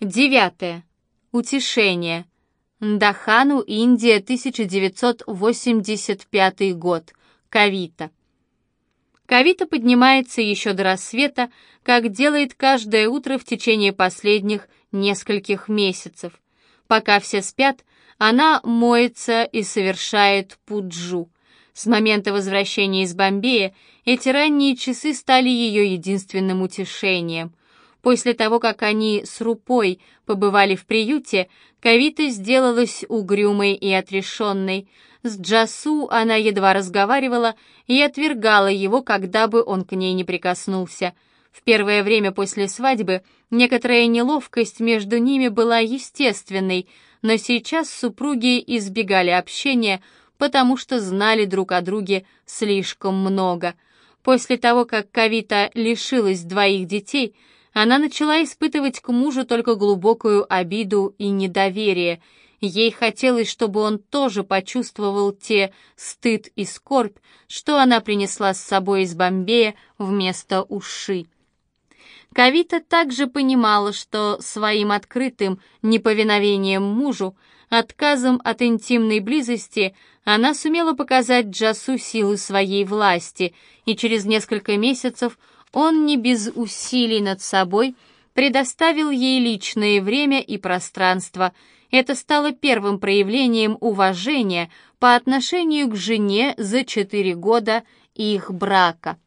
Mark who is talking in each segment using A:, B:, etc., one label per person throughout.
A: Девятое. Утешение. Дахану, Индия, 1985 год. Кавита. Кавита поднимается еще до рассвета, как делает каждое утро в течение последних нескольких месяцев. Пока все спят, она моется и совершает пуджу. С момента возвращения из Бомбея эти ранние часы стали ее единственным утешением. После того, как они с Рупой побывали в приюте, Кавита сделалась угрюмой и отрешенной. С Джасу она едва разговаривала и отвергала его, когда бы он к ней не прикоснулся. В первое время после свадьбы некоторая неловкость между ними была естественной, но сейчас супруги избегали общения, потому что знали друг о друге слишком много. После того, как Кавита лишилась двоих детей, она начала испытывать к мужу только глубокую обиду и недоверие. Ей хотелось, чтобы он тоже почувствовал те стыд и скорбь, что она принесла с собой из Бомбея вместо уши. Кавита также понимала, что своим открытым неповиновением мужу, отказом от интимной близости, она сумела показать Джасу силы своей власти, и через несколько месяцев он не без усилий над собой предоставил ей личное время и пространство. Это стало первым проявлением уважения по отношению к жене за четыре года их брака.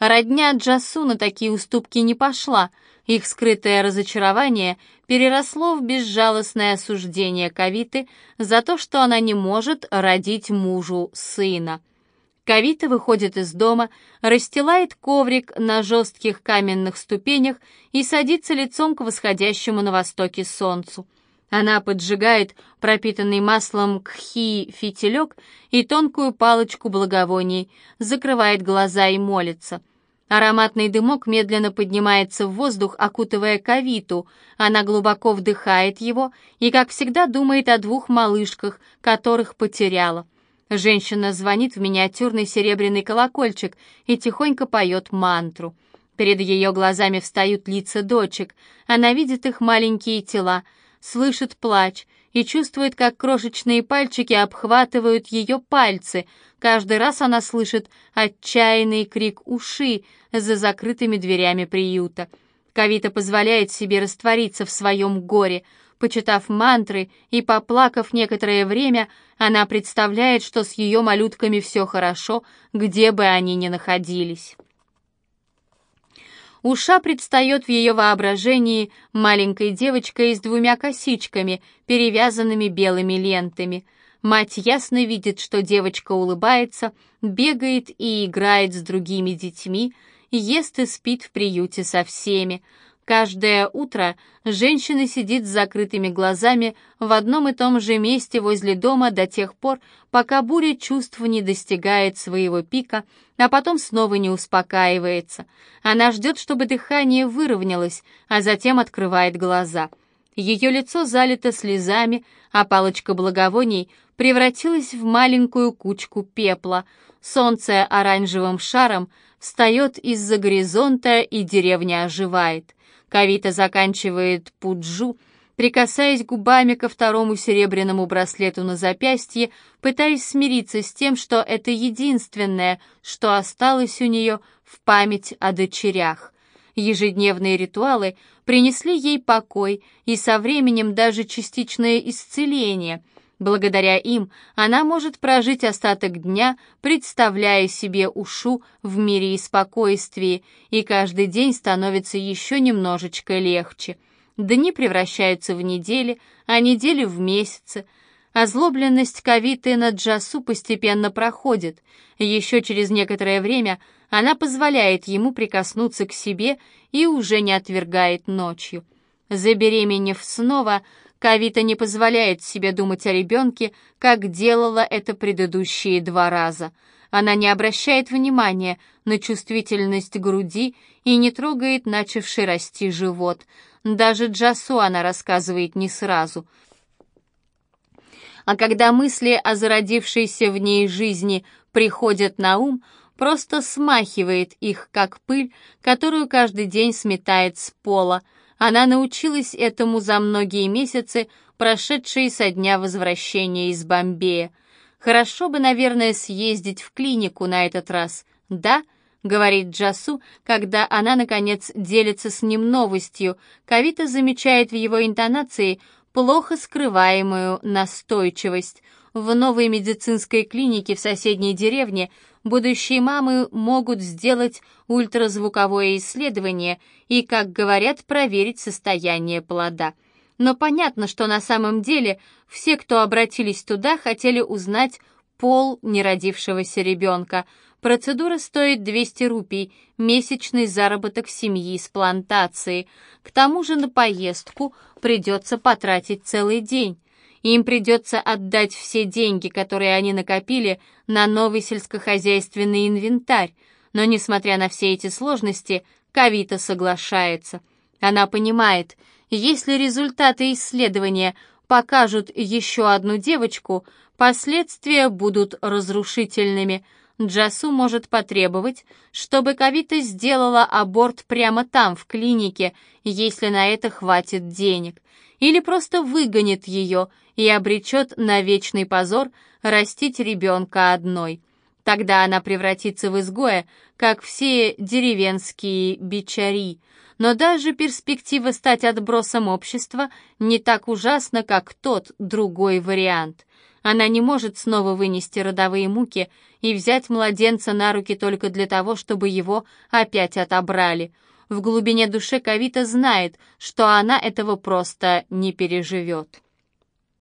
A: Родня Джасу на такие уступки не пошла, их скрытое разочарование переросло в безжалостное осуждение Кавиты за то, что она не может родить мужу сына. Кавита выходит из дома, расстилает коврик на жестких каменных ступенях и садится лицом к восходящему на востоке солнцу. Она поджигает пропитанный маслом кхи фитилек и тонкую палочку благовоний, закрывает глаза и молится. Ароматный дымок медленно поднимается в воздух, окутывая кавиту. Она глубоко вдыхает его и, как всегда, думает о двух малышках, которых потеряла. Женщина звонит в миниатюрный серебряный колокольчик и тихонько поет мантру. Перед ее глазами встают лица дочек. Она видит их маленькие тела, слышит плач и чувствует, как крошечные пальчики обхватывают ее пальцы. Каждый раз она слышит отчаянный крик уши за закрытыми дверями приюта. Кавита позволяет себе раствориться в своем горе. Почитав мантры и поплакав некоторое время, она представляет, что с ее малютками все хорошо, где бы они ни находились. Уша предстает в ее воображении маленькой девочкой с двумя косичками, перевязанными белыми лентами. Мать ясно видит, что девочка улыбается, бегает и играет с другими детьми, ест и спит в приюте со всеми. Каждое утро женщина сидит с закрытыми глазами в одном и том же месте возле дома до тех пор, пока буря чувств не достигает своего пика, а потом снова не успокаивается. Она ждет, чтобы дыхание выровнялось, а затем открывает глаза. Ее лицо залито слезами, а палочка благовоний превратилась в маленькую кучку пепла. Солнце оранжевым шаром встает из-за горизонта, и деревня оживает. Кавита заканчивает пуджу, прикасаясь губами ко второму серебряному браслету на запястье, пытаясь смириться с тем, что это единственное, что осталось у нее в память о дочерях. Ежедневные ритуалы принесли ей покой и со временем даже частичное исцеление — Благодаря им она может прожить остаток дня, представляя себе Ушу в мире и спокойствии, и каждый день становится еще немножечко легче. Дни превращаются в недели, а недели в месяцы. Озлобленность Кавиты на Джасу постепенно проходит. Еще через некоторое время она позволяет ему прикоснуться к себе и уже не отвергает ночью. Забеременев снова, Кавита не позволяет себе думать о ребенке, как делала это предыдущие два раза. Она не обращает внимания на чувствительность груди и не трогает начавший расти живот. Даже Джасу она рассказывает не сразу. А когда мысли о зародившейся в ней жизни приходят на ум, просто смахивает их, как пыль, которую каждый день сметает с пола — Она научилась этому за многие месяцы, прошедшие со дня возвращения из Бомбея. Хорошо бы, наверное, съездить в клинику на этот раз. Да, говорит Джасу, когда она, наконец, делится с ним новостью. Кавита замечает в его интонации плохо скрываемую настойчивость. В новой медицинской клинике в соседней деревне будущие мамы могут сделать ультразвуковое исследование и, как говорят, проверить состояние плода. Но понятно, что на самом деле все, кто обратились туда, хотели узнать пол неродившегося ребенка. Процедура стоит 200 рупий, месячный заработок семьи с плантации. К тому же на поездку придется потратить целый день. Им придется отдать все деньги, которые они накопили, на новый сельскохозяйственный инвентарь. Но, несмотря на все эти сложности, Кавита соглашается. Она понимает, если результаты исследования покажут еще одну девочку, последствия будут разрушительными. Джасу может потребовать, чтобы Кавита сделала аборт прямо там, в клинике, если на это хватит денег или просто выгонит ее и обречет на вечный позор растить ребенка одной. Тогда она превратится в изгоя, как все деревенские бичари. Но даже перспектива стать отбросом общества не так ужасна, как тот другой вариант. Она не может снова вынести родовые муки и взять младенца на руки только для того, чтобы его опять отобрали – в глубине души Кавита знает, что она этого просто не переживет.